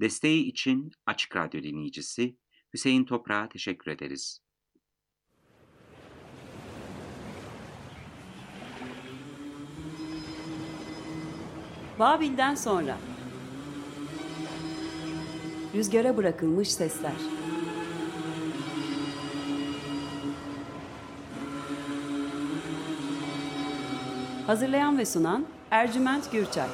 Desteği için Açık Radyo dinleyicisi Hüseyin Toprağa teşekkür ederiz. Babil'den sonra. Rüzgara bırakılmış sesler. Hazırlayan ve sunan Ercüment Gürçay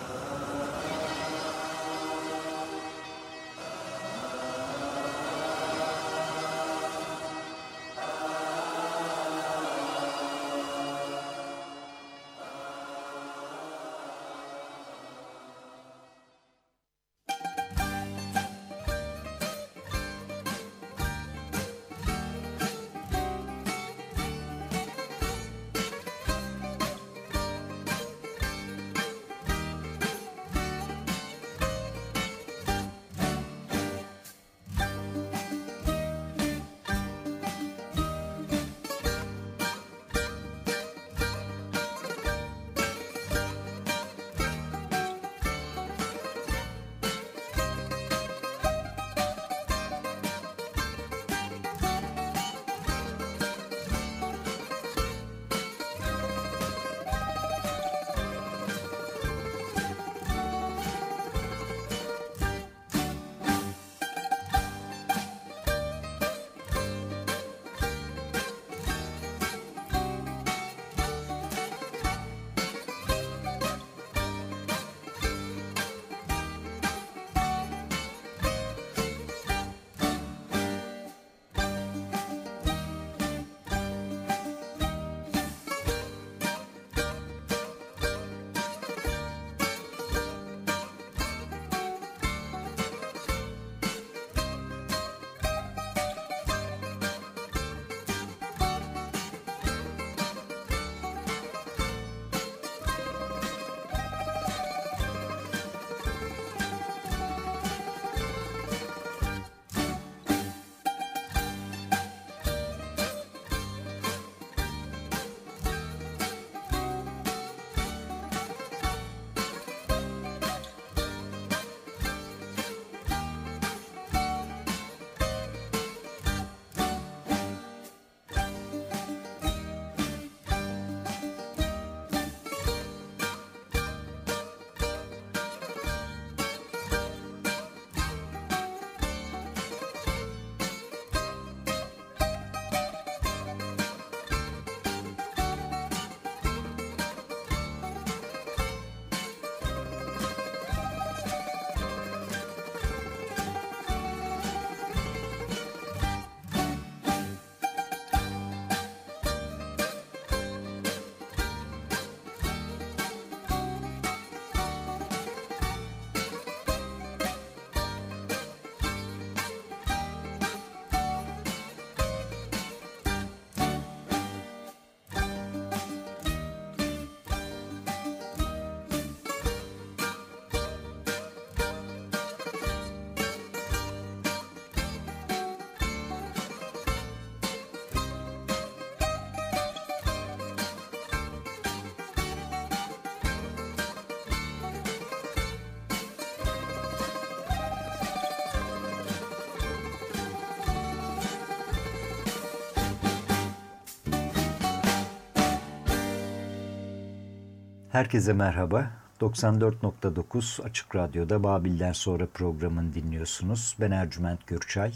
Herkese merhaba. 94.9 Açık Radyo'da Babil'den sonra programını dinliyorsunuz. Ben Ercüment Gürçay.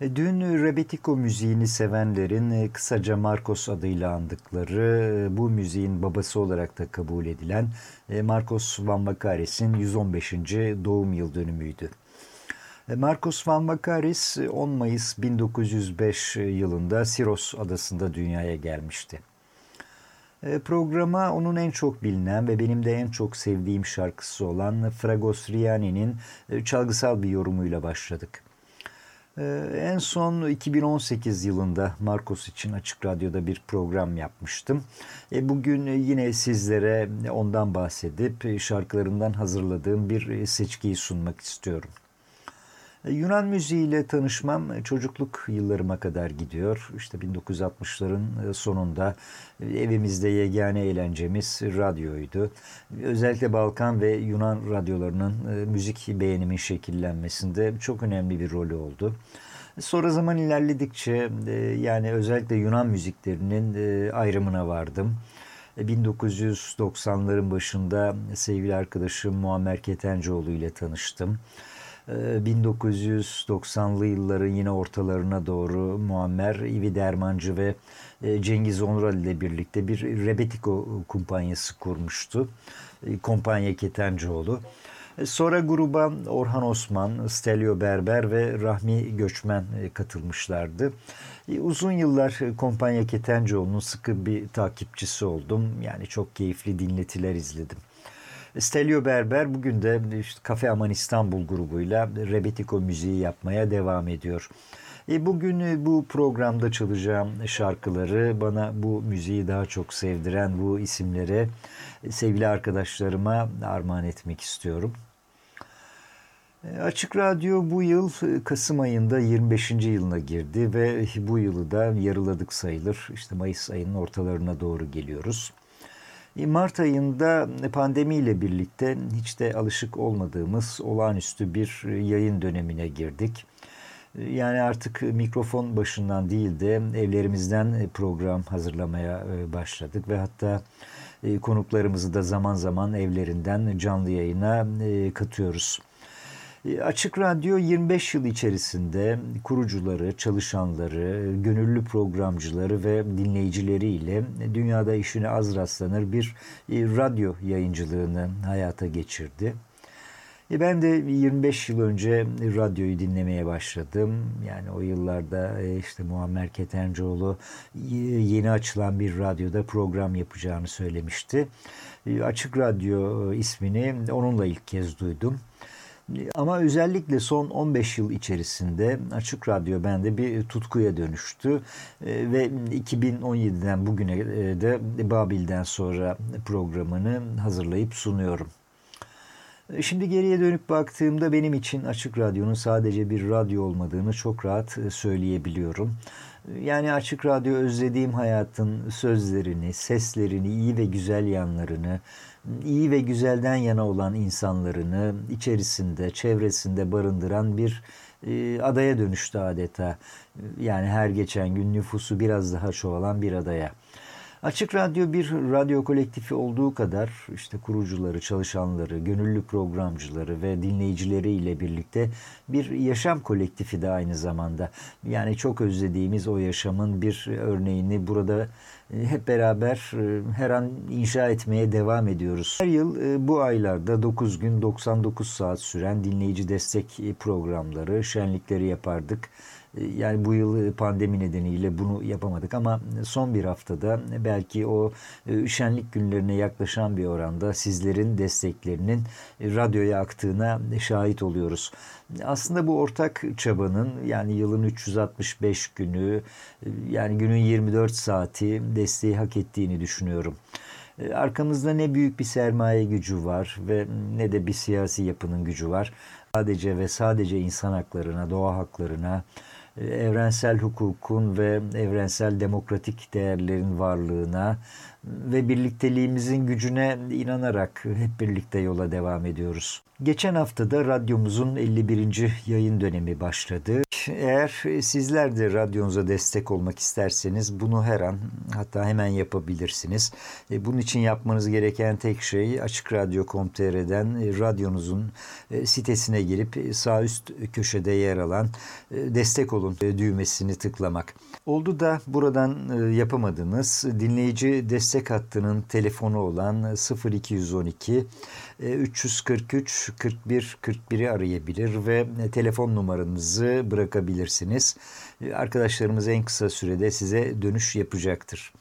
E, dün Rebetiko müziğini sevenlerin e, kısaca Marcos adıyla andıkları e, bu müziğin babası olarak da kabul edilen Marcos Van Vakaris'in 115. doğum yıl dönümüydü. Marcos Van Vakaris 10 Mayıs 1905 yılında Siros adasında dünyaya gelmişti. E, programa onun en çok bilinen ve benim de en çok sevdiğim şarkısı olan Fragos Riani'nin e, çalgısal bir yorumuyla başladık. E, en son 2018 yılında Marcos için Açık Radyo'da bir program yapmıştım. Bugün yine sizlere ondan bahsedip şarkılarından hazırladığım bir seçkiyi sunmak istiyorum. Yunan müziğiyle tanışmam çocukluk yıllarıma kadar gidiyor. İşte 1960'ların sonunda evimizde yegane eğlencemiz radyoydu. Özellikle Balkan ve Yunan radyolarının müzik beğenimin şekillenmesinde çok önemli bir rolü oldu. Sonra zaman ilerledikçe yani özellikle Yunan müziklerinin ayrımına vardım. 1990'ların başında sevgili arkadaşım Muammer Ketencoğlu ile tanıştım. 1990'lı yılların yine ortalarına doğru Muammer, İvi Dermancı ve Cengiz Onral ile birlikte bir Rebetiko kumpanyası kurmuştu. Kompanya Ketencoğlu. Sonra gruba Orhan Osman, Stelio Berber ve Rahmi Göçmen katılmışlardı. Uzun yıllar Kompanya Ketencoğlu'nun sıkı bir takipçisi oldum. Yani çok keyifli dinletiler izledim. Stelio Berber bugün de işte Kafe Aman İstanbul grubuyla Rebetiko müziği yapmaya devam ediyor. E bugün bu programda çalacağım şarkıları bana bu müziği daha çok sevdiren bu isimlere sevgili arkadaşlarıma armağan etmek istiyorum. Açık Radyo bu yıl Kasım ayında 25. yılına girdi ve bu yılı da yarıladık sayılır. İşte Mayıs ayının ortalarına doğru geliyoruz. Mart ayında pandemiyle birlikte hiç de alışık olmadığımız olağanüstü bir yayın dönemine girdik. Yani artık mikrofon başından değil de evlerimizden program hazırlamaya başladık ve hatta konuklarımızı da zaman zaman evlerinden canlı yayına katıyoruz. Açık Radyo 25 yıl içerisinde kurucuları, çalışanları, gönüllü programcıları ve dinleyicileriyle dünyada işine az rastlanır bir radyo yayıncılığını hayata geçirdi. Ben de 25 yıl önce radyoyu dinlemeye başladım. Yani o yıllarda işte Muammer Ketencoğlu yeni açılan bir radyoda program yapacağını söylemişti. Açık Radyo ismini onunla ilk kez duydum. Ama özellikle son 15 yıl içerisinde Açık Radyo bende bir tutkuya dönüştü ve 2017'den bugüne de Babil'den sonra programını hazırlayıp sunuyorum. Şimdi geriye dönüp baktığımda benim için Açık Radyo'nun sadece bir radyo olmadığını çok rahat söyleyebiliyorum. Yani Açık Radyo özlediğim hayatın sözlerini, seslerini, iyi ve güzel yanlarını, iyi ve güzelden yana olan insanlarını içerisinde, çevresinde barındıran bir e, adaya dönüştü adeta. Yani her geçen gün nüfusu biraz daha çoğalan bir adaya. Açık Radyo bir radyo kolektifi olduğu kadar işte kurucuları, çalışanları, gönüllü programcıları ve dinleyicileri ile birlikte bir yaşam kolektifi de aynı zamanda. Yani çok özlediğimiz o yaşamın bir örneğini burada hep beraber her an inşa etmeye devam ediyoruz. Her yıl bu aylarda 9 gün 99 saat süren dinleyici destek programları, şenlikleri yapardık. Yani bu yıl pandemi nedeniyle bunu yapamadık ama son bir haftada belki o şenlik günlerine yaklaşan bir oranda sizlerin desteklerinin radyoya aktığına şahit oluyoruz. Aslında bu ortak çabanın yani yılın 365 günü yani günün 24 saati desteği hak ettiğini düşünüyorum. Arkamızda ne büyük bir sermaye gücü var ve ne de bir siyasi yapının gücü var. Sadece ve sadece insan haklarına, doğa haklarına, evrensel hukukun ve evrensel demokratik değerlerin varlığına ve birlikteliğimizin gücüne inanarak hep birlikte yola devam ediyoruz. Geçen haftada radyomuzun 51. yayın dönemi başladı. Eğer sizler de radyonuza destek olmak isterseniz bunu her an hatta hemen yapabilirsiniz. E, bunun için yapmanız gereken tek şey Açık Radyo.com.tr'den radyonuzun e, sitesine girip sağ üst köşede yer alan e, destek olun düğmesini tıklamak. Oldu da buradan yapamadınız. Dinleyici destek hattının telefonu olan 0212 343 41 41'i arayabilir ve telefon numaranızı bırakabilirsiniz. Arkadaşlarımız en kısa sürede size dönüş yapacaktır.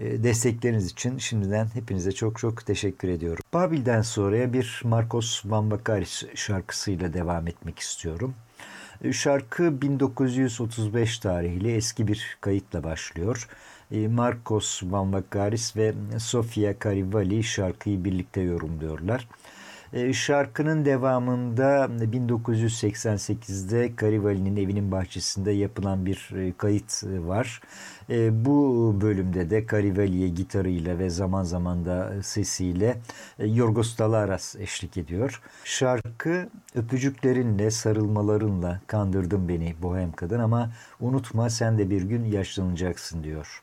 Destekleriniz için şimdiden hepinize çok çok teşekkür ediyorum. Babil'den sonraya bir Marcos Vambakaris şarkısıyla devam etmek istiyorum. Şarkı 1935 tarihli eski bir kayıtla başlıyor. Marcos Van Vakaris ve Sofia Carivali şarkıyı birlikte yorumluyorlar. E, şarkının devamında 1988'de Karivali'nin evinin bahçesinde yapılan bir e, kayıt var. E, bu bölümde de Karivali'ye gitarıyla ve zaman zaman da sesiyle Yorgos Dalaras eşlik ediyor. Şarkı öpücüklerinle, sarılmalarınla kandırdın beni bohem kadın ama unutma sen de bir gün yaşlanacaksın diyor.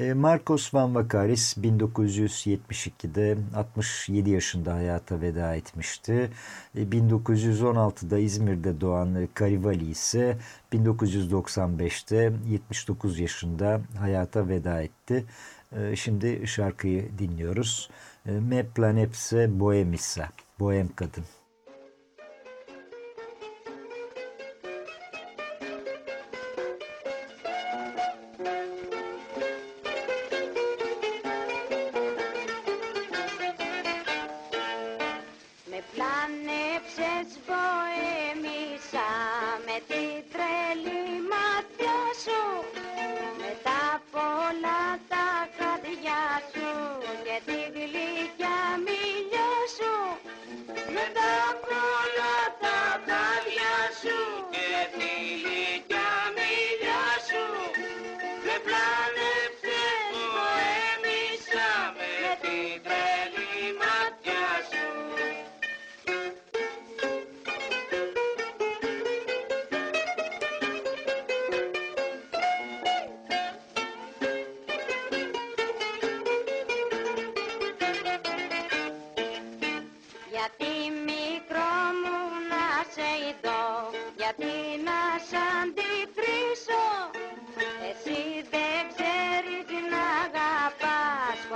E, Marcos Van Vakaris 1972'de 67 yaşında hayata veda etmişti. 1916'da e, İzmir'de doğan Karivali ise 1995'te 79 yaşında hayata veda etti. E, şimdi şarkıyı dinliyoruz. Me planepse boemissa, bohem kadın.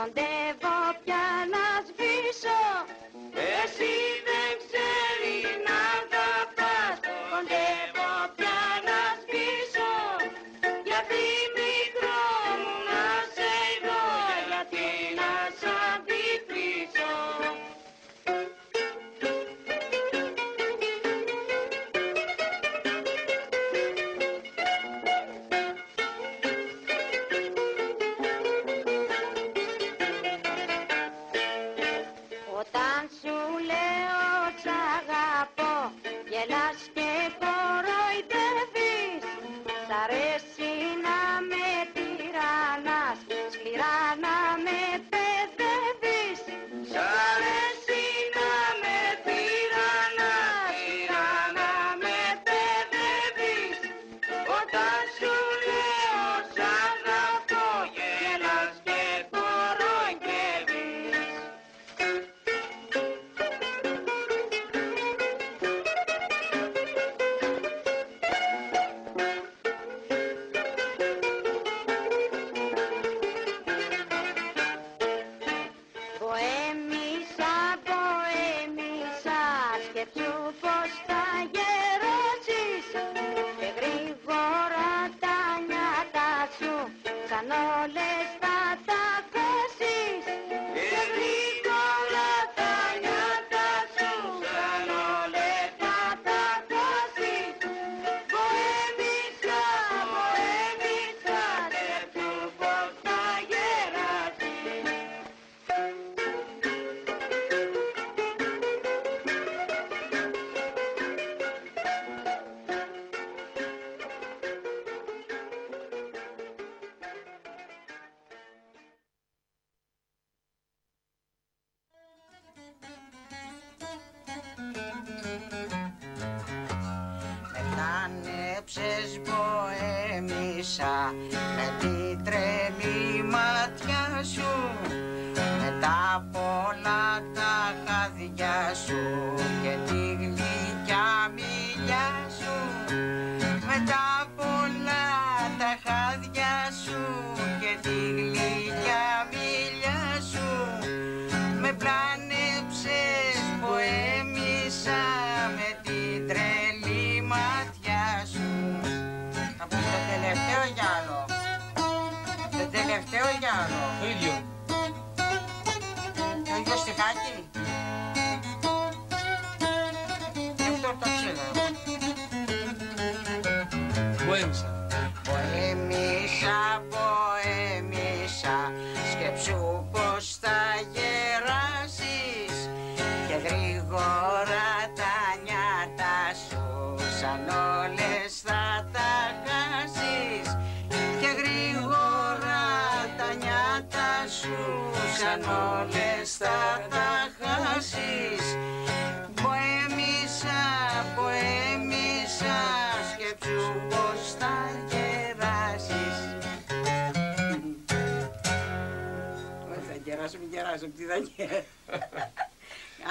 Κοντεύω πια να σβήσω. Εσύ δεν όλες θα τα χάσεις. Ποέμισα, ποέμισα, σκέψου πως θα γεράσεις Όχι θα γεράσω, μην γεράσω, τι θα γεράσω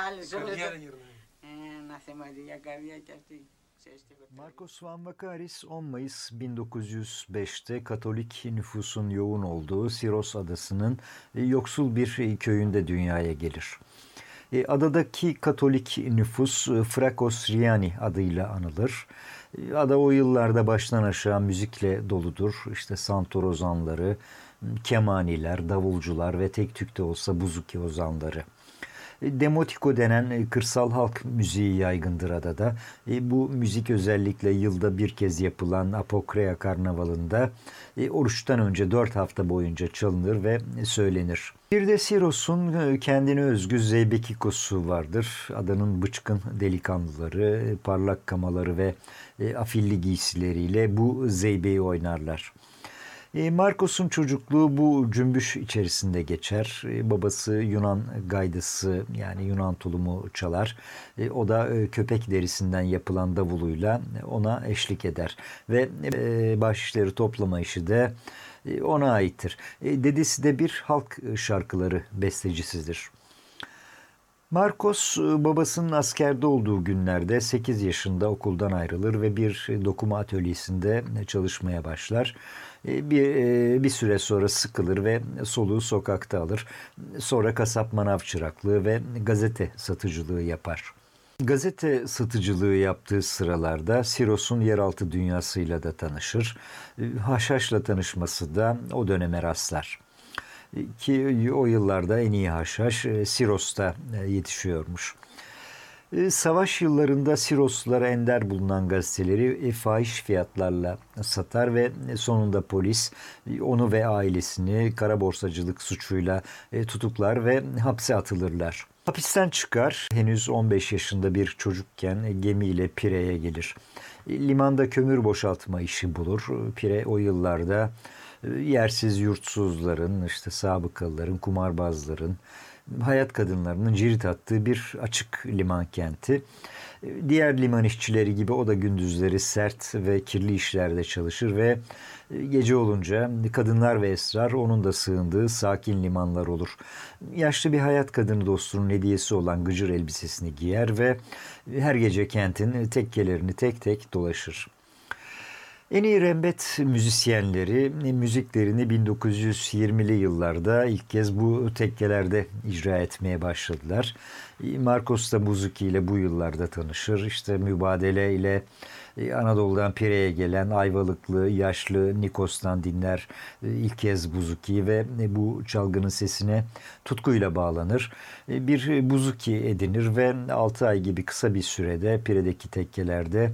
Άλλες όλες θα... Ένα θέμα για καρδιά και αυτή. Marco Svanvakaris 10 Mayıs 1905'te Katolik nüfusun yoğun olduğu Siros Adası'nın e, yoksul bir köyünde dünyaya gelir. E, adadaki Katolik nüfus e, Frakos Riani adıyla anılır. Ada o yıllarda baştan aşağı müzikle doludur. İşte santor ozanları, kemaniler, davulcular ve tek tük de olsa buzuki ozanları. Demotiko denen e, kırsal halk müziği yaygındır adada. E, Bu müzik özellikle yılda bir kez yapılan Apokrea Karnavalı'nda e, oruçtan önce dört hafta boyunca çalınır ve söylenir. Bir de Siros'un kendine özgü zeybekikosu vardır. Adanın bıçkın delikanlıları, parlak kamaları ve afilli giysileriyle bu zeybeği oynarlar. E, Marcos'un çocukluğu bu cümbüş içerisinde geçer. E, Babası Yunan gaydısı yani Yunan tulumu çalar. E, O da köpek derisinden yapılan davuluyla ona eşlik eder. Ve bahşişleri toplama işi de ona aittir. Dedesi de bir halk şarkıları bestecisidir. Marcos e, babasının askerde olduğu günlerde 8 yaşında okuldan ayrılır ve bir dokuma atölyesinde çalışmaya başlar. E, Bir, e, bir süre sonra sıkılır ve soluğu sokakta alır. Sonra kasap manav çıraklığı ve gazete satıcılığı yapar. Gazete satıcılığı yaptığı sıralarda Siros'un yeraltı dünyasıyla da tanışır. E, Haşhaş'la tanışması da o döneme rastlar ki o yıllarda en iyi haşhaş e, Siros'ta e, yetişiyormuş. E, Savaş yıllarında Siroslara ender bulunan gazeteleri fahiş fiyatlarla satar ve sonunda polis onu ve ailesini kara borsacılık suçuyla tutuklar ve hapse atılırlar. Hapisten çıkar, henüz 15 yaşında bir çocukken gemiyle Pire'ye gelir. Limanda kömür boşaltma işi bulur. Pire o yıllarda yersiz yurtsuzların, işte sabıkalıların, kumarbazların, hayat kadınlarının cirit attığı bir açık liman kenti. E, Diğer liman işçileri gibi o da gündüzleri sert ve kirli işlerde çalışır ve e, gece olunca kadınlar ve esrar onun da sığındığı sakin limanlar olur. Yaşlı bir hayat kadını dostunun hediyesi olan gıcır elbisesini giyer ve her gece kentin tekkelerini tek tek dolaşır. En iyi rembet müzisyenleri müziklerini 1920'li yıllarda ilk kez bu tekkelerde icra etmeye başladılar. Marcos da Buzuki ile bu yıllarda tanışır. İşte mübadele ile e, Anadolu'dan Pire'ye gelen Ayvalıklı yaşlı Nikos'tan dinler e, ilk kez Buzuki ve e, bu çalgının sesine tutkuyla bağlanır. Bir Buzuki edinir ve 6 ay gibi kısa bir sürede Pire'deki tekkelerde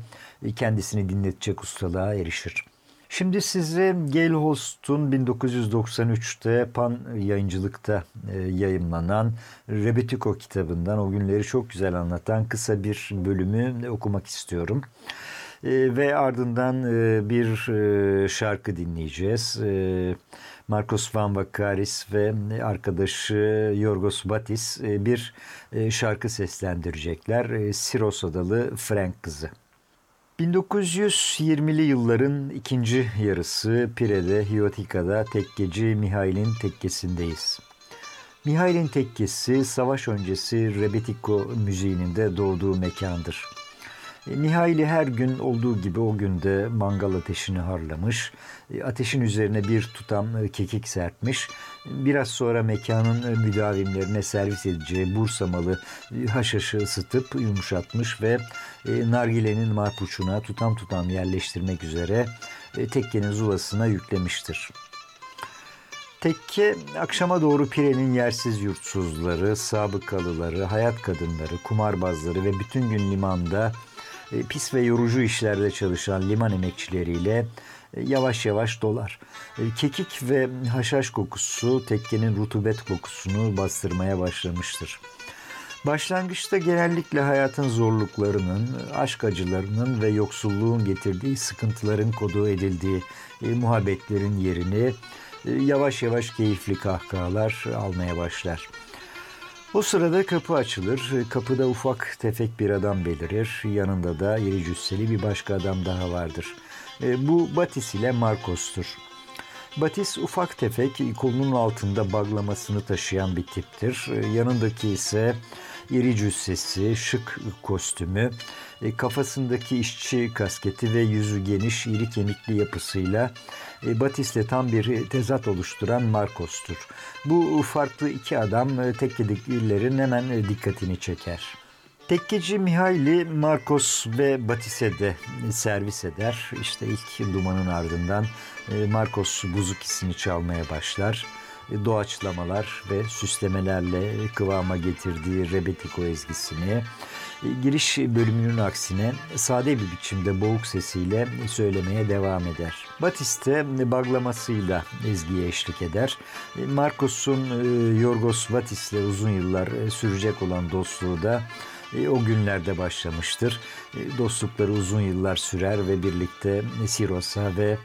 kendisini dinletecek ustalığa erişir. Şimdi size Gail Holst'un 1993'te Pan yayıncılıkta yayımlanan Rebetiko kitabından o günleri çok güzel anlatan kısa bir bölümü okumak istiyorum. Ve ardından bir şarkı dinleyeceğiz. Marcos Van Vakaris ve arkadaşı Yorgos Batis bir şarkı seslendirecekler. Siros Adalı Frank Kızı. 1920'li yılların ikinci yarısı Pire'de, Hiotika'da tekkeci Mihail'in tekkesindeyiz. Mihail'in tekkesi savaş öncesi Rebetiko müziğinin de doğduğu mekandır. Mihail'i her gün olduğu gibi o günde mangal ateşini harlamış, ateşin üzerine bir tutam kekik serpmiş, biraz sonra mekanın müdavimlerine servis edeceği Bursa malı haşhaşı ısıtıp yumuşatmış ve nargilenin marpuçuna tutam tutam yerleştirmek üzere tekkenin zulasına yüklemiştir. Tekke akşama doğru Pire'nin yersiz yurtsuzları, sabıkalıları, hayat kadınları, kumarbazları ve bütün gün limanda e, pis ve yorucu işlerde çalışan liman emekçileriyle e, yavaş yavaş dolar. E, Kekik ve haşhaş kokusu tekkenin rutubet kokusunu bastırmaya başlamıştır. Başlangıçta genellikle hayatın zorluklarının, aşk acılarının ve yoksulluğun getirdiği sıkıntıların kodu edildiği e, muhabbetlerin yerini e, yavaş yavaş keyifli kahkahalar almaya başlar. O sırada kapı açılır. Kapıda ufak tefek bir adam belirir. Yanında da iri cüsseli bir başka adam daha vardır. E, bu Batis ile Marcos'tur. Batis ufak tefek kolunun altında baglamasını taşıyan bir tiptir. E, yanındaki ise iri cüssesi, şık kostümü, e, kafasındaki işçi kasketi ve yüzü geniş, iri kemikli yapısıyla Batis'le tam bir tezat oluşturan Marcos'tur. Bu farklı iki adam e, tekkedikilerin hemen dikkatini çeker. Tekkeci Mihaili Marcos ve Batis'e de servis eder. İşte ilk dumanın ardından Marcos buzukisini çalmaya başlar doğaçlamalar ve süslemelerle kıvama getirdiği Rebetiko ezgisini giriş bölümünün aksine sade bir biçimde boğuk sesiyle söylemeye devam eder. Batiste baglamasıyla ezgiye eşlik eder. Marcos'un e, Yorgos Batis'le uzun yıllar e, sürecek olan dostluğu da e, o günlerde başlamıştır. Dostlukları uzun yıllar sürer ve birlikte Siros'a ve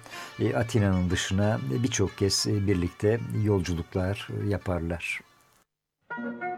Atina'nın dışına birçok kez birlikte yolculuklar yaparlar. Müzik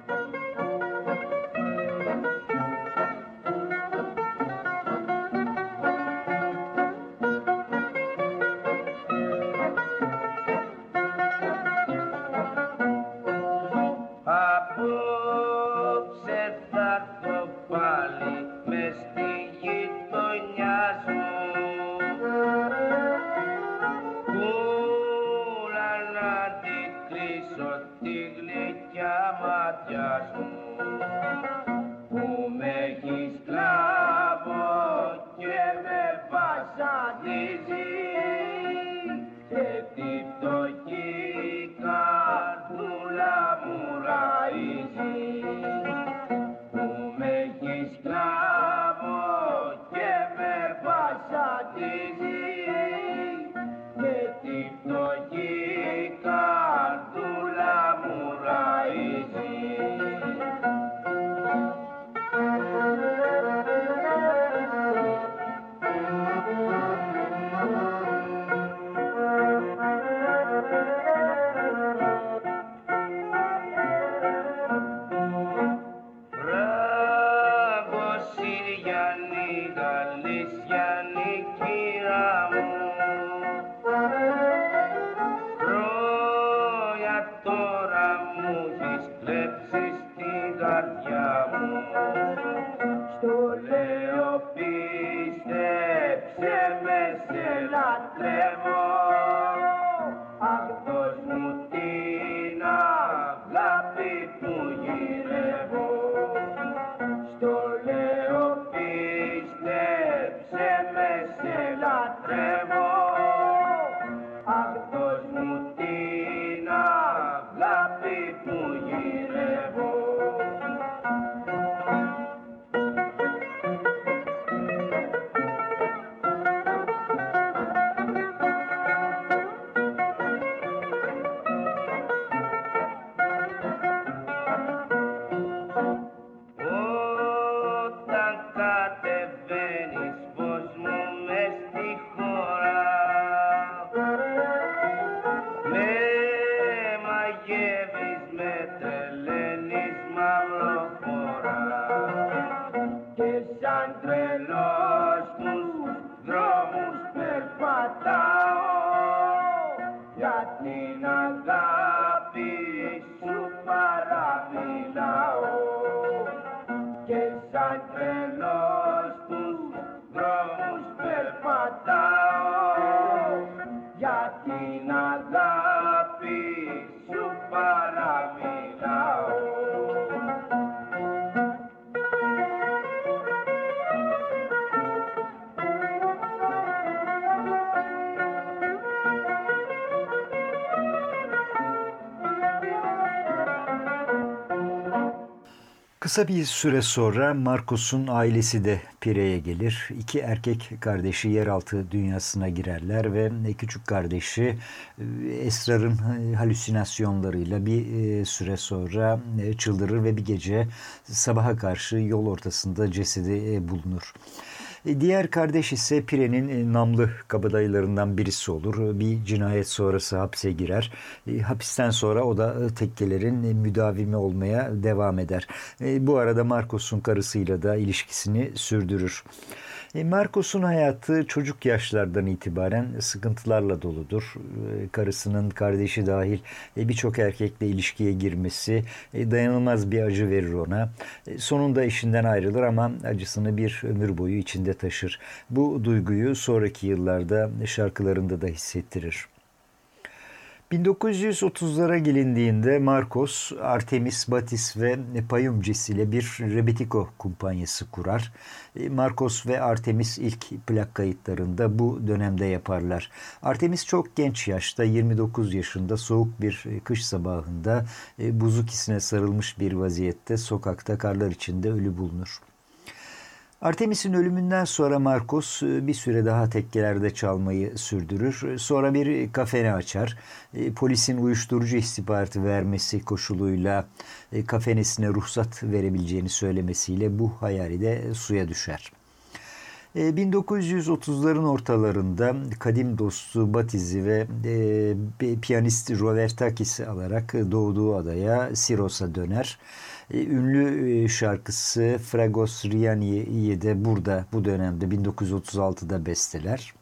Kısa bir süre sonra Marcos'un ailesi de Pire'ye gelir. İki erkek kardeşi yeraltı dünyasına girerler ve küçük kardeşi e, Esrar'ın halüsinasyonlarıyla bir e, süre sonra e, çıldırır ve bir gece sabaha karşı yol ortasında cesedi bulunur. E, diğer kardeş ise Pire'nin e, namlı kabadayılarından birisi olur. Bir cinayet sonrası hapse girer. E, hapisten sonra o da tekkelerin müdavimi olmaya devam eder. Bu arada Marcos'un karısıyla da ilişkisini sürdürür. E, Marcos'un hayatı çocuk yaşlardan itibaren sıkıntılarla doludur. E, karısının kardeşi dahil e, birçok erkekle ilişkiye girmesi dayanılmaz bir acı verir ona. Sonunda eşinden ayrılır ama acısını bir ömür boyu içinde taşır. Bu duyguyu sonraki yıllarda şarkılarında da hissettirir. 1930'lara gelindiğinde Marcos, Artemis Batis ve Payumcis ile bir Rebetiko kumpanyası kurar. E, Marcos ve Artemis ilk plak kayıtlarında bu dönemde yaparlar. Artemis çok genç yaşta 29 yaşında soğuk bir kış sabahında e, buzukisine sarılmış bir vaziyette sokakta karlar içinde ölü bulunur. Artemis'in ölümünden sonra Marcos e, bir süre daha tekkelerde çalmayı sürdürür. Sonra bir kafene açar. E, polisin uyuşturucu istihbaratı vermesi koşuluyla e, kafenesine ruhsat verebileceğini söylemesiyle bu hayali de suya düşer. 1930'ların ortalarında kadim dostu Batiz'i ve e, piyanist Rovertakis'i alarak doğduğu adaya Siros'a döner. E, ünlü e, şarkısı Fragos Riani'yi de burada bu dönemde 1936'da besteler.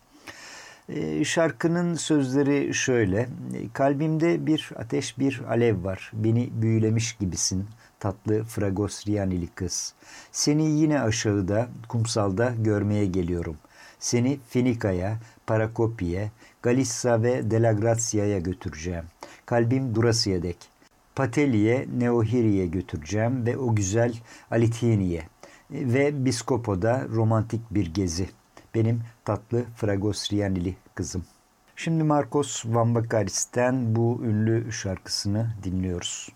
E, şarkının sözleri şöyle. Kalbimde bir ateş bir alev var. Beni büyülemiş gibisin tatlı Fragos Rianili kız. Seni yine aşağıda kumsalda görmeye geliyorum. Seni Finika'ya, Parakopi'ye, Galissa ve Delagrazia'ya götüreceğim. Kalbim durasıya dek. Pateli'ye, Neohiri'ye götüreceğim ve o güzel Alitini'ye ve Biskopo'da romantik bir gezi. Benim tatlı Fragos Rianili kızım. Şimdi Marcos Van Bakaris'ten bu ünlü şarkısını dinliyoruz.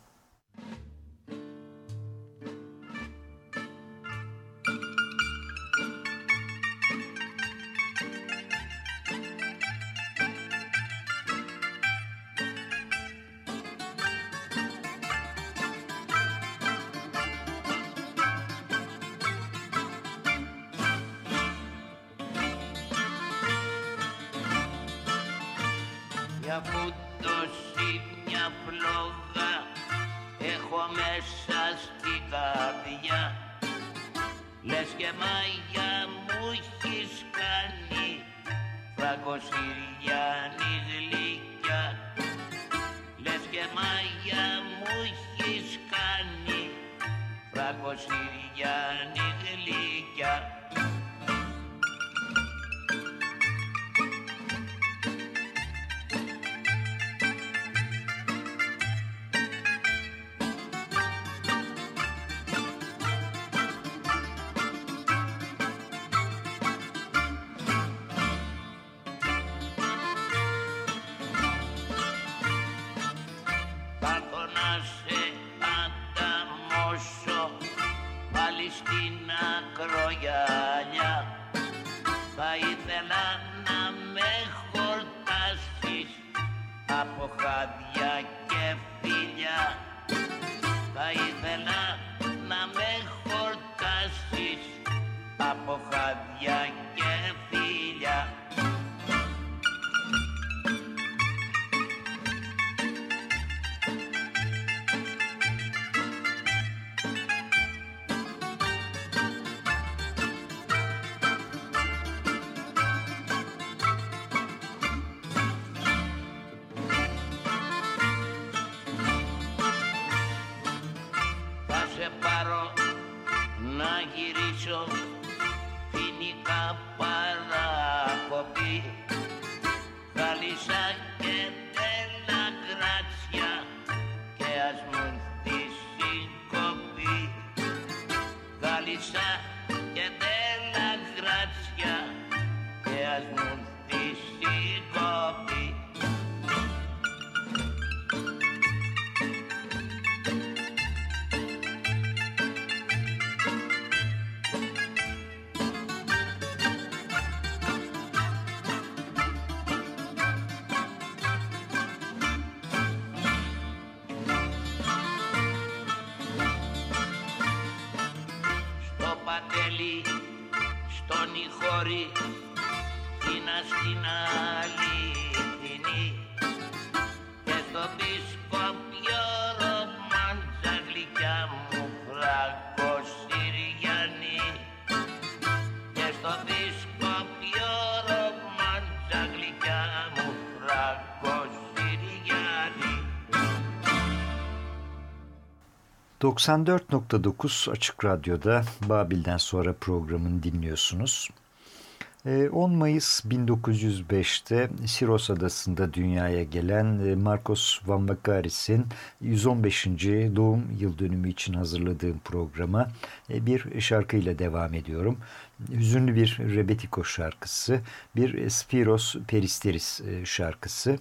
στην ακρογιαλιά θα ήθελα να με χορτάσεις από χάδια και φιλιά. Θα ήθελα να με χορτάσεις από χάδια 94.9 Açık Radyo'da Babil'den sonra programını dinliyorsunuz. 10 ee, Mayıs 1905'te Siros Adası'nda dünyaya gelen e, Marcos Van Vakaris'in 115. doğum yıl dönümü için hazırladığım programa e, bir şarkıyla devam ediyorum. Hüzünlü bir Rebetiko şarkısı, bir Spiros Peristeris e, şarkısı.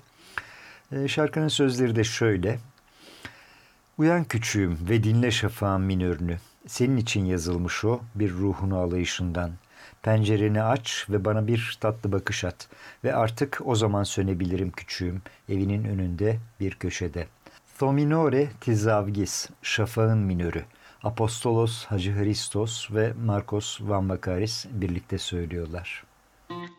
Şarkının sözleri de şöyle... Uyan küçüğüm ve dinle şafağın minörünü. Senin için yazılmış o bir ruhunu alayışından. Pencereni aç ve bana bir tatlı bakış at. Ve artık o zaman sönebilirim küçüğüm evinin önünde bir köşede. Thominore tizavgis, şafağın minörü. Apostolos Hacı Hristos ve Marcos Van Vakaris birlikte söylüyorlar. Müzik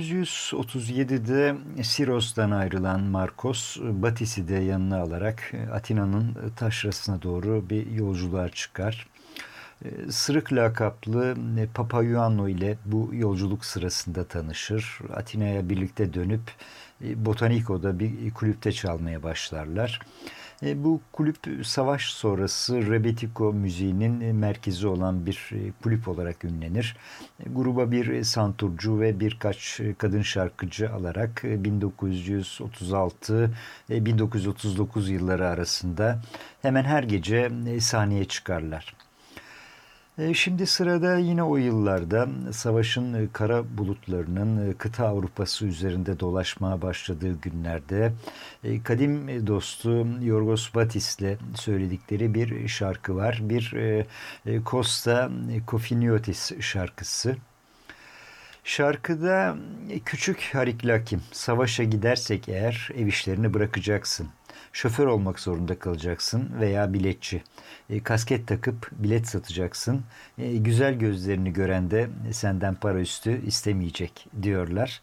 ...1937'de Siros'tan ayrılan Marcos, Batis'i de yanına alarak Atina'nın taşrasına doğru bir yolculuğa çıkar. Sırık lakaplı Papayuano ile bu yolculuk sırasında tanışır. Atina'ya birlikte dönüp Botaniko'da bir kulüpte çalmaya başlarlar. E, bu kulüp savaş sonrası Rebetiko müziğinin merkezi olan bir e, kulüp olarak ünlenir. E, gruba bir santurcu ve birkaç kadın şarkıcı alarak 1936-1939 yılları arasında hemen her gece sahneye çıkarlar. E, şimdi sırada yine o yıllarda savaşın e, kara bulutlarının e, kıta Avrupası üzerinde dolaşmaya başladığı günlerde kadim dostu Yorgos Batis'le söyledikleri bir şarkı var. Bir Costa Kofiniotis şarkısı. Şarkıda küçük Hariklakim, savaşa gidersek eğer ev işlerini bırakacaksın. Şoför olmak zorunda kalacaksın veya biletçi. E, kasket takıp bilet satacaksın. E, güzel gözlerini gören de senden para üstü istemeyecek diyorlar.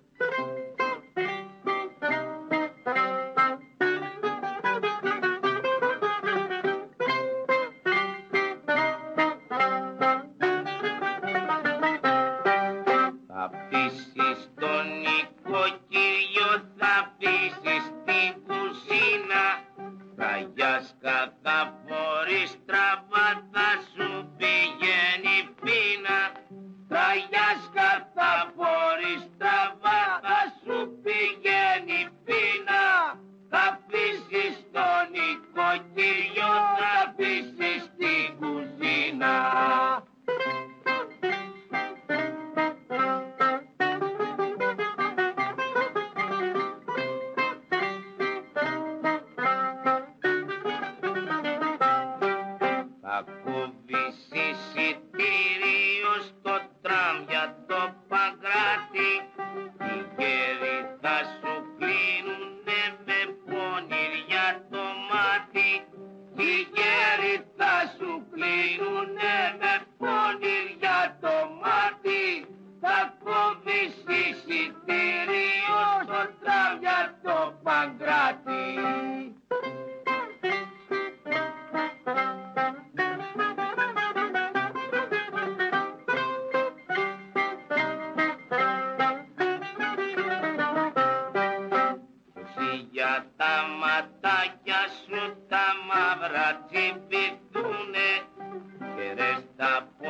...1936-1941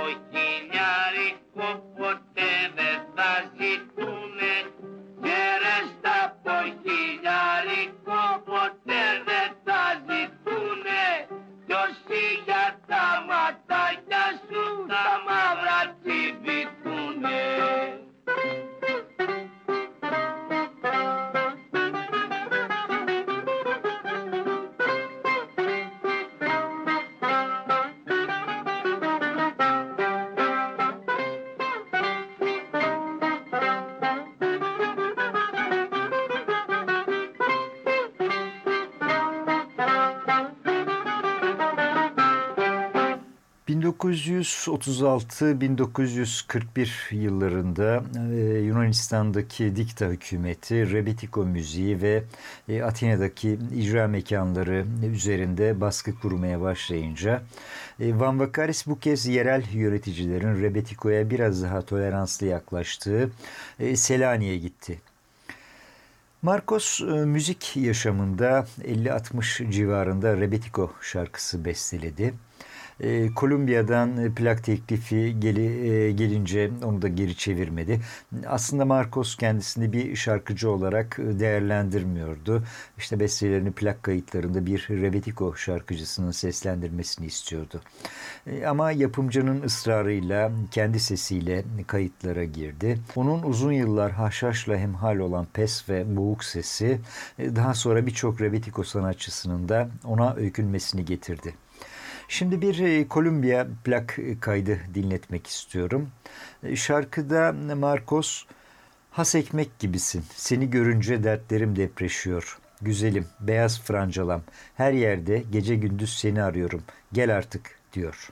yıllarında e, Yunanistan'daki dikta hükümeti Rebetiko müziği ve e, Atina'daki icra mekanları üzerinde baskı kurmaya başlayınca e, Van Vakaris bu kez yerel yöneticilerin Rebetiko'ya biraz daha toleranslı yaklaştığı Selanik'e gitti. Marcos müzik yaşamında 50-60 civarında Rebetiko şarkısı besteledi. E, Kolombiya'dan e, plak teklifi geli, e, gelince onu da geri çevirmedi. Aslında Marcos kendisini bir şarkıcı olarak e, değerlendirmiyordu. İşte bestelerini plak kayıtlarında bir Rebetiko şarkıcısının seslendirmesini istiyordu. E, ama yapımcının ısrarıyla kendi sesiyle kayıtlara girdi. Onun uzun yıllar haşhaşla hemhal olan pes ve boğuk sesi e, daha sonra birçok Rebetiko sanatçısının da ona öykünmesini getirdi. Şimdi bir e, Kolumbiya plak kaydı dinletmek istiyorum. E, şarkıda Marcos has ekmek gibisin. Seni görünce dertlerim depreşiyor. Güzelim, beyaz francalam. Her yerde gece gündüz seni arıyorum. Gel artık diyor.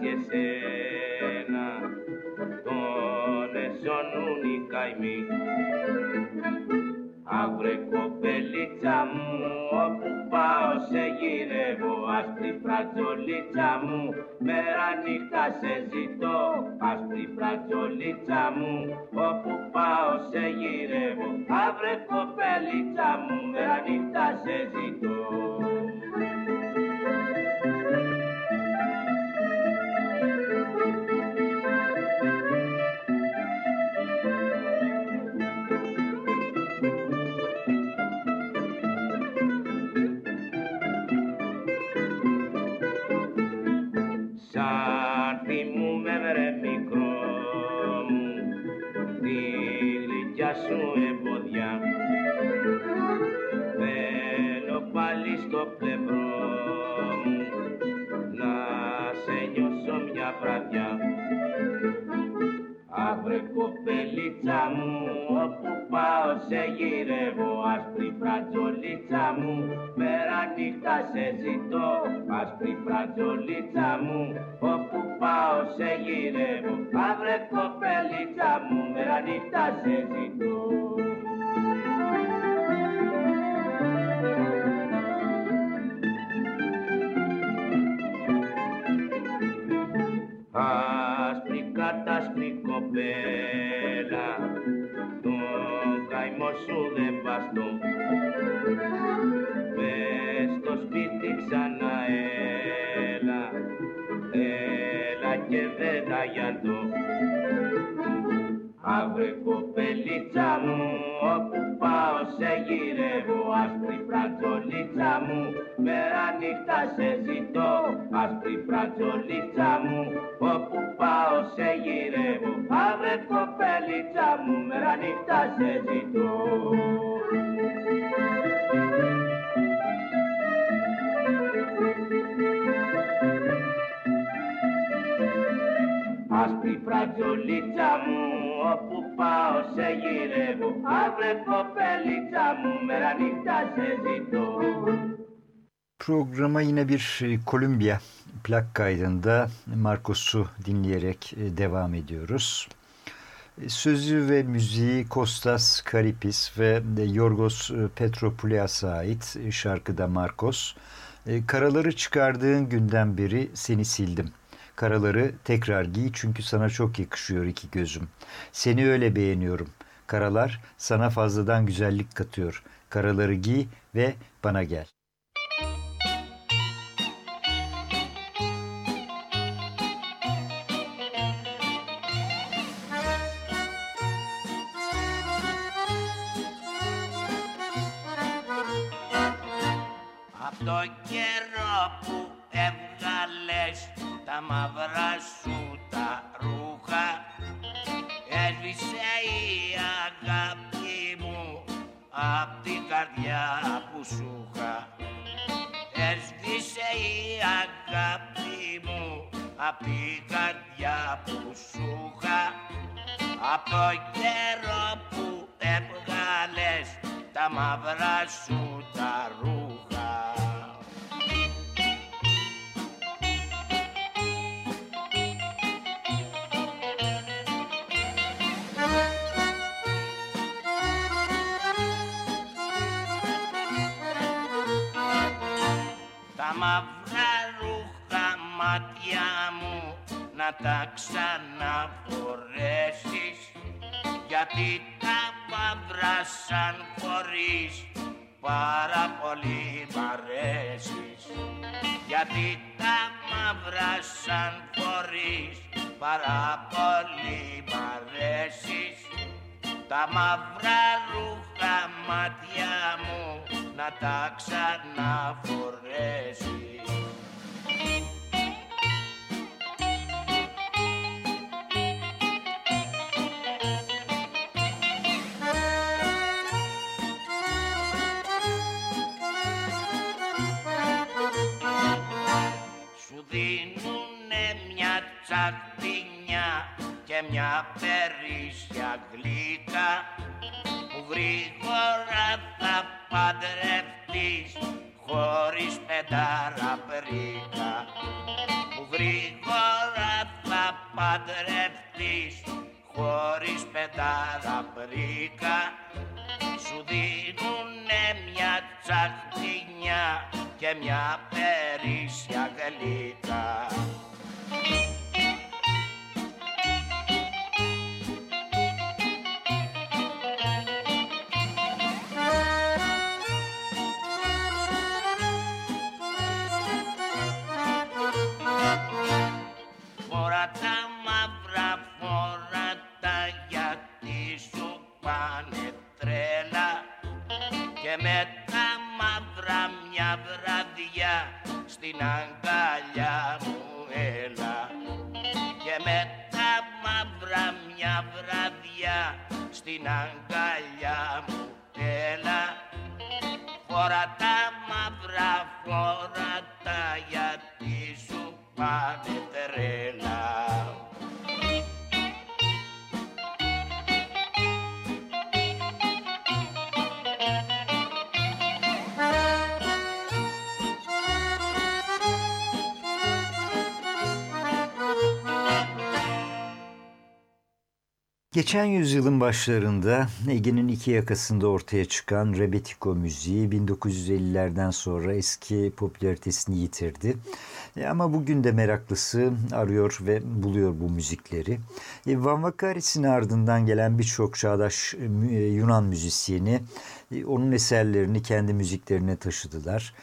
Κοιτάζει εσένα τον εσώνουν οι καημοί Αύρε κοπελίτσα μου όπου πάω σε γυρεύω. Άσπρη φρατζολίτσα μου μέρα νύχτα σε ζητώ. Άσπρη φρατζολίτσα μου όπου πάω σε γυρεύω. Αύρε κοπελίτσα μου μέρα νύχτα σε ζητώ σε ζητώ άσπρη φρατζολίτσα μου. Όπου πάω σε γυρεύω. Αύρε κοπελίτσα μου μέρα νύχτα σε ζητώ. Άσπρη κατάσπρη κοπέλα τον καημό σου δεν βαστώ γιαντό Αύρε κοπελίτσα μου όπου πάω σε γυρεύω άσπρη φρατζολίτσα μου. Μέρα νύχτα σε ζητώ άσπρη φρατζολίτσα μου. Όπου πάω σε γυρεύω Αύρε κοπελίτσα μου μέρα νύχτα σε ζητώ φρατζολίτσα μου όπου πάω σε γυρεύω αύριο κοπελίτσα μου μέρα νύχτα σε ζητώ Programa yine bir Kolumbiya plak kaydında Marcos'u dinleyerek e, devam ediyoruz. E, sözü ve müziği Kostas Karipis ve Yorgos Petropoulias'a ait şarkıda Marcos. E, karaları çıkardığın günden beri seni sildim. Karaları tekrar giy çünkü sana çok yakışıyor iki gözüm. Seni öyle beğeniyorum. Karalar sana fazladan güzellik katıyor. Karaları giy ve bana gel. Τα μαύρα ρούχα μάτια μου να τα ξαναφορέσεις γιατί τα μαύρα σαν φορείς πάρα πολύ μ' αρέσεις. Γιατί τα μαύρα σαν φορείς πάρα πολύ μ' αρέσεις τα μαύρα ρούχα μάτια μου να τα ξαναφορέσεις. Σου δίνουνε μια τσακτινιά και μια περίσσια γλύκα. Που γρήγορα θα παντρευτείς χωρίς πεντάρα πρίκα. Που γρήγορα θα παντρευτείς χωρίς πεντάρα πρίκα. Σου δίνουνε μια τσαχτινιά και μια περίσσια γλύκα πάνε τρέλα και με τα μαύρα μια βραδιά στην αγκαλιά μου έλα και με τα μαύρα μια βραδιά στην αγκαλιά μου έλα Φορά τα μαύρα, φορά τα γιατί σου πάνε τρέλα. Geçen yüzyılın başlarında Ege'nin iki yakasında ortaya çıkan rebetiko müziği 1950'lerden sonra eski popülaritesini yitirdi. E, ama bugün de meraklısı arıyor ve buluyor bu müzikleri. E, Van Vakaris'in ardından gelen birçok çağdaş e, Yunan müzisyeni onun eserlerini kendi müziklerine taşıdılar.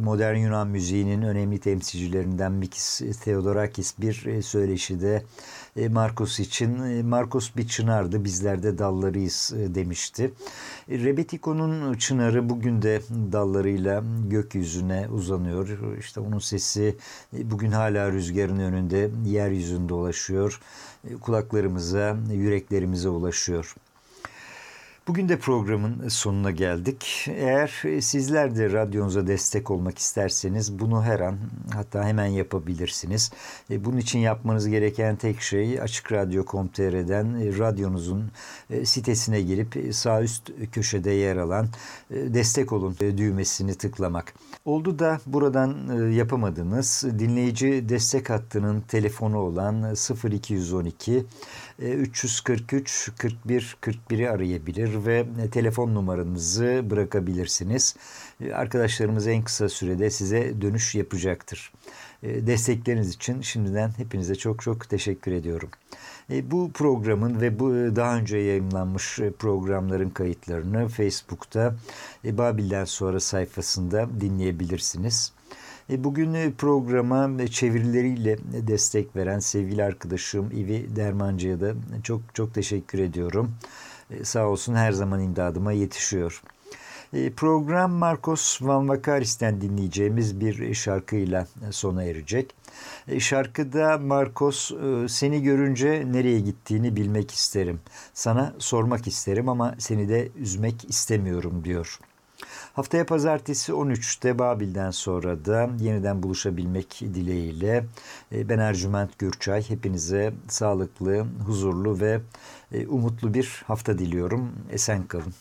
Modern Yunan müziğinin önemli temsilcilerinden Mikis Theodorakis bir söyleşide e, Marcos için e, Marcos bir çınardı bizler de dallarıyız e, demişti. Rebetiko'nun çınarı bugün de dallarıyla gökyüzüne uzanıyor. İşte onun sesi bugün hala rüzgarın önünde yeryüzünde dolaşıyor. Kulaklarımıza, yüreklerimize ulaşıyor. Bugün de programın sonuna geldik. Eğer sizler de radyonuza destek olmak isterseniz bunu her an hatta hemen yapabilirsiniz. Bunun için yapmanız gereken tek şey Açık Radyo.com.tr'den radyonuzun sitesine girip sağ üst köşede yer alan destek olun düğmesini tıklamak. Oldu da buradan yapamadınız. Dinleyici destek hattının telefonu olan 0212 343 41 41'i arayabilir ve telefon numaranızı bırakabilirsiniz. Arkadaşlarımız en kısa sürede size dönüş yapacaktır. Destekleriniz için şimdiden hepinize çok çok teşekkür ediyorum. Bu programın ve bu daha önce yayınlanmış programların kayıtlarını Facebook'ta Babil'den sonra sayfasında dinleyebilirsiniz. Bugün programa çevirileriyle destek veren sevgili arkadaşım İvi Dermancı'ya da çok çok teşekkür ediyorum. Sağ olsun her zaman imdadıma yetişiyor. Program Marcos Van Vakaris'ten dinleyeceğimiz bir şarkıyla sona erecek. Şarkıda Marcos seni görünce nereye gittiğini bilmek isterim. Sana sormak isterim ama seni de üzmek istemiyorum diyor. Haftaya pazartesi 13'te Babil'den sonra da yeniden buluşabilmek dileğiyle e, ben Ercüment Gürçay. Hepinize sağlıklı, huzurlu ve e, umutlu bir hafta diliyorum. Esen kalın.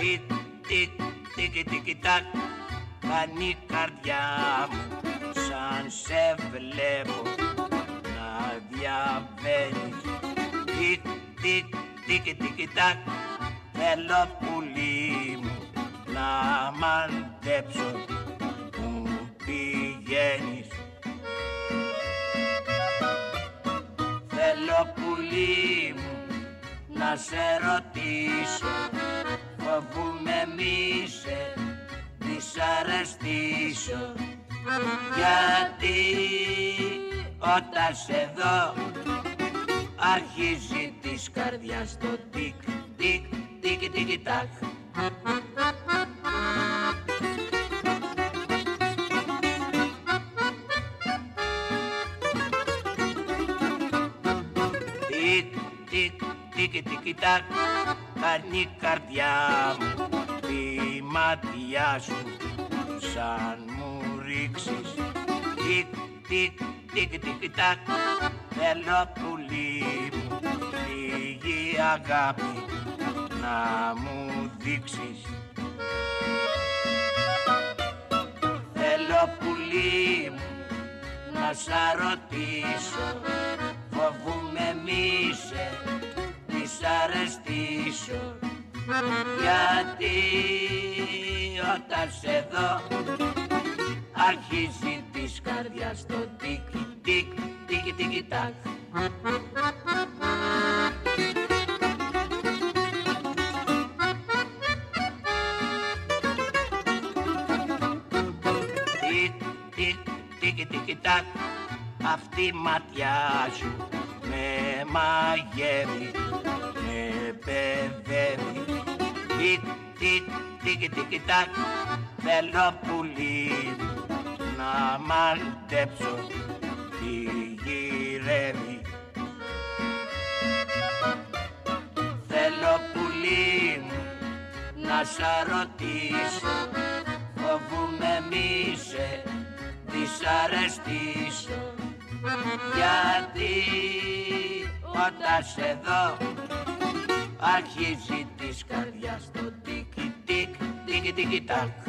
Τικ, τικ, τικ, τικ, τακ Κάνει η καρδιά μου σαν σε βλέπω να διαβαίνεις. Τικ, τικ, τικ, τικ, τακ Θέλω πουλί μου να μαντέψω. Που πηγαίνεις. Θέλω πουλί μου να σε ρωτήσω. Φοβούμαι μη σε δυσαρεστήσω Γιατί όταν σε δω Αρχίζει της καρδιάς το τικ τικ τικ τικ τακ. Τικ τικ τικ τικ τακ Κάνει η καρδιά μου τη μάτια σου σαν μου ρίξεις Τικ τικ τικ τικ τακ. Θέλω πουλί μου λίγη αγάπη να μου δείξεις. Θέλω πουλί μου να σ' ρωτήσω. Φοβούμαι μη σε δυσαρεστήσω Γιατί όταν σε δω Αρχίζει της καρδιάς το τίκι τίκ τίκι τίκι τάκ. Τικ, τικ, τικ, τικ, τακ Αυτή η ματιά σου με μαγεύει, με παιδεύει. Τικ, τικ, τικ, τικ, τακ Θέλω πουλί να μαντέψω τι γυρεύει. Θέλω πουλί μου να σ' ρωτήσω Φοβούμαι μη σε δυσαρεστήσω. Γιατί όταν σε δω Αρχίζει της καρδιάς το τίκι τίκ τίκι τίκι τάκ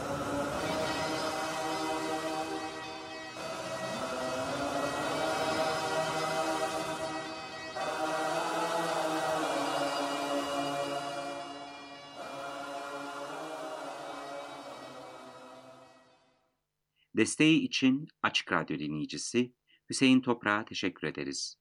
Desteği için Açık Radyo dinleyicisi Hüseyin Toprak'a teşekkür ederiz.